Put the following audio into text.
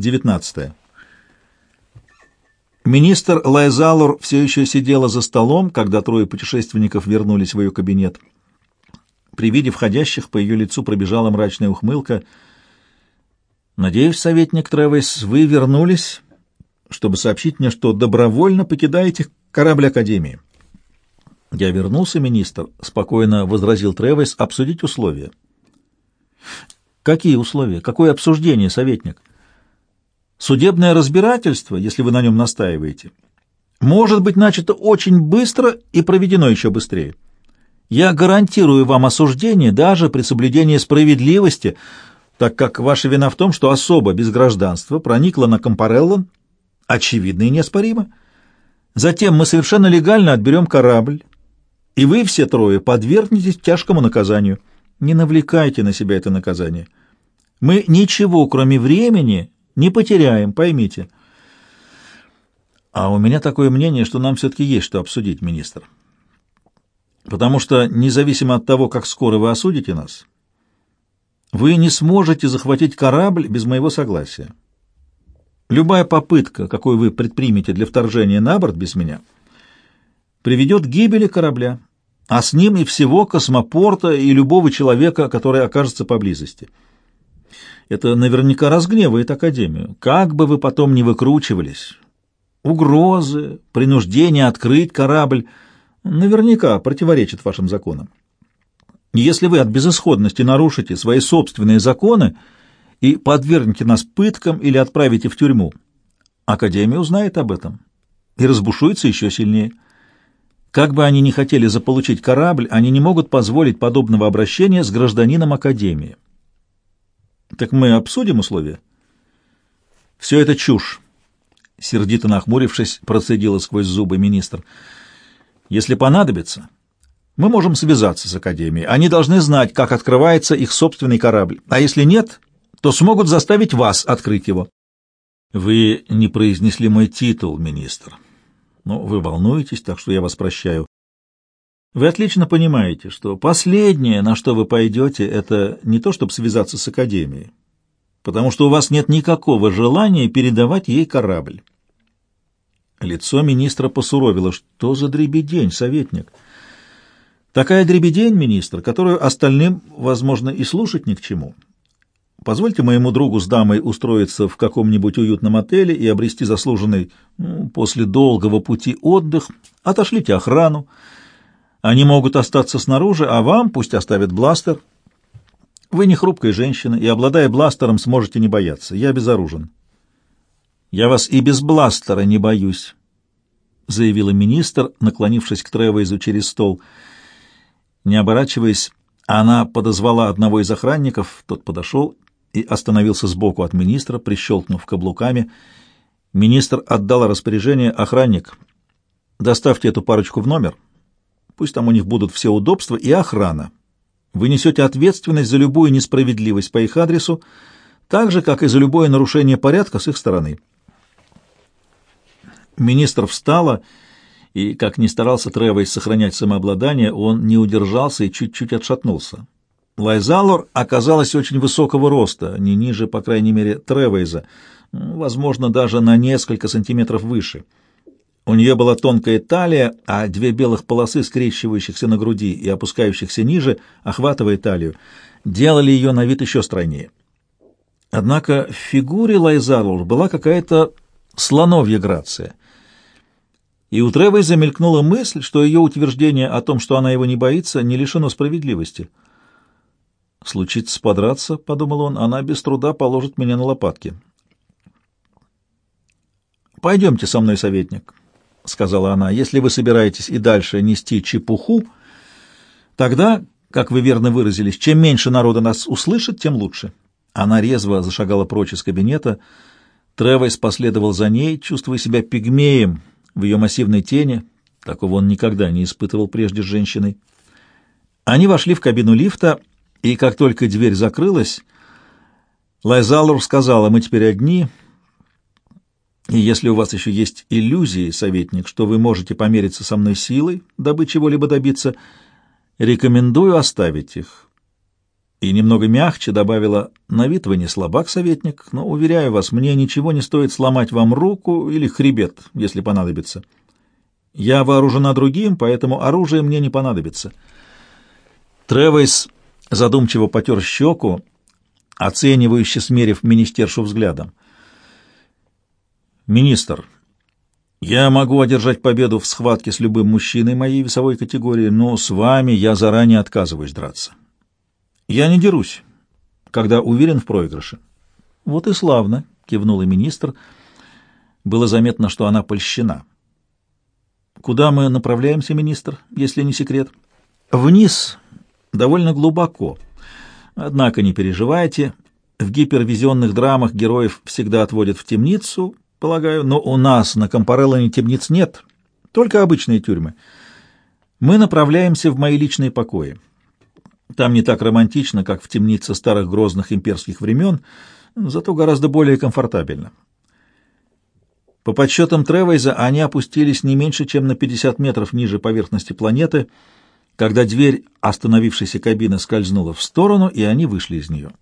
19. Министр Лайзалур все еще сидела за столом, когда трое путешественников вернулись в ее кабинет. При виде входящих по ее лицу пробежала мрачная ухмылка. «Надеюсь, советник Тревес, вы вернулись, чтобы сообщить мне, что добровольно покидаете корабль Академии». «Я вернулся, министр», — спокойно возразил Тревес, — «обсудить условия». «Какие условия? Какое обсуждение, советник?» «Судебное разбирательство, если вы на нем настаиваете, может быть начато очень быстро и проведено еще быстрее. Я гарантирую вам осуждение даже при соблюдении справедливости, так как ваша вина в том, что особо без гражданства проникла на Компареллон, очевидно и неоспоримо. Затем мы совершенно легально отберем корабль, и вы все трое подвергнетесь тяжкому наказанию. Не навлекайте на себя это наказание. Мы ничего, кроме времени, не потеряем, поймите. А у меня такое мнение, что нам все-таки есть что обсудить, министр. Потому что, независимо от того, как скоро вы осудите нас, вы не сможете захватить корабль без моего согласия. Любая попытка, какую вы предпримете для вторжения на борт без меня — приведет к гибели корабля, а с ним и всего космопорта и любого человека, который окажется поблизости. Это наверняка разгневает Академию. Как бы вы потом ни выкручивались, угрозы, принуждение открыть корабль наверняка противоречат вашим законам. Если вы от безысходности нарушите свои собственные законы и подвергнете нас пыткам или отправите в тюрьму, Академия узнает об этом и разбушуется еще сильнее. Как бы они ни хотели заполучить корабль, они не могут позволить подобного обращения с гражданином Академии. Так мы обсудим условия? Все это чушь. Сердито нахмурившись, процедила сквозь зубы министр. Если понадобится, мы можем связаться с Академией. Они должны знать, как открывается их собственный корабль. А если нет, то смогут заставить вас открыть его. Вы не произнесли мой титул, министр. Но вы волнуетесь, так что я вас прощаю. Вы отлично понимаете, что последнее, на что вы пойдете, это не то, чтобы связаться с Академией, потому что у вас нет никакого желания передавать ей корабль. Лицо министра посуровило. Что за дребедень, советник? Такая дребедень, министр, которую остальным, возможно, и слушать ни к чему. Позвольте моему другу с дамой устроиться в каком-нибудь уютном отеле и обрести заслуженный ну, после долгого пути отдых. Отошлите охрану. Они могут остаться снаружи, а вам пусть оставят бластер. Вы не хрупкая женщина, и, обладая бластером, сможете не бояться. Я безоружен. Я вас и без бластера не боюсь, — заявила министр, наклонившись к Тревейзу через стол. Не оборачиваясь, она подозвала одного из охранников, тот подошел и остановился сбоку от министра, прищелкнув каблуками. Министр отдал распоряжение охранник. «Доставьте эту парочку в номер. Пусть там у них будут все удобства и охрана. Вы несете ответственность за любую несправедливость по их адресу, так же, как и за любое нарушение порядка с их стороны». Министр встала, и, как ни старался Тревойс сохранять самообладание, он не удержался и чуть-чуть отшатнулся. Лайзалор оказалась очень высокого роста, не ниже, по крайней мере, Тревейза, возможно, даже на несколько сантиметров выше. У нее была тонкая талия, а две белых полосы, скрещивающихся на груди и опускающихся ниже, охватывая талию, делали ее на вид еще стройнее. Однако в фигуре Лайзалор была какая-то слоновья грация. И у Тревейза мелькнула мысль, что ее утверждение о том, что она его не боится, не лишено справедливости — Случится подраться, — подумал он, — она без труда положит меня на лопатки. «Пойдемте со мной, советник», — сказала она. «Если вы собираетесь и дальше нести чепуху, тогда, как вы верно выразились, чем меньше народа нас услышит, тем лучше». Она резво зашагала прочь из кабинета. Тревойс последовал за ней, чувствуя себя пигмеем в ее массивной тени. Такого он никогда не испытывал прежде с женщиной. Они вошли в кабину лифта, и как только дверь закрылась, Лайзалур сказала, мы теперь одни, и если у вас еще есть иллюзии, советник, что вы можете помериться со мной силой, дабы чего-либо добиться, рекомендую оставить их. И немного мягче добавила, на вид вы не слабак, советник, но, уверяю вас, мне ничего не стоит сломать вам руку или хребет, если понадобится. Я вооружена другим, поэтому оружие мне не понадобится. Тревойс задумчиво потер щеку, оценивающе смерив министершу взглядом. «Министр, я могу одержать победу в схватке с любым мужчиной моей весовой категории, но с вами я заранее отказываюсь драться. Я не дерусь, когда уверен в проигрыше. Вот и славно, кивнул и министр. Было заметно, что она польщена. Куда мы направляемся, министр, если не секрет? Вниз, довольно глубоко. Однако не переживайте, в гипервизионных драмах героев всегда отводят в темницу, полагаю, но у нас на Компареллоне темниц нет, только обычные тюрьмы. Мы направляемся в мои личные покои. Там не так романтично, как в темнице старых грозных имперских времен, зато гораздо более комфортабельно. По подсчетам Тревейза, они опустились не меньше, чем на 50 метров ниже поверхности планеты, когда дверь остановившейся кабины скользнула в сторону, и они вышли из нее.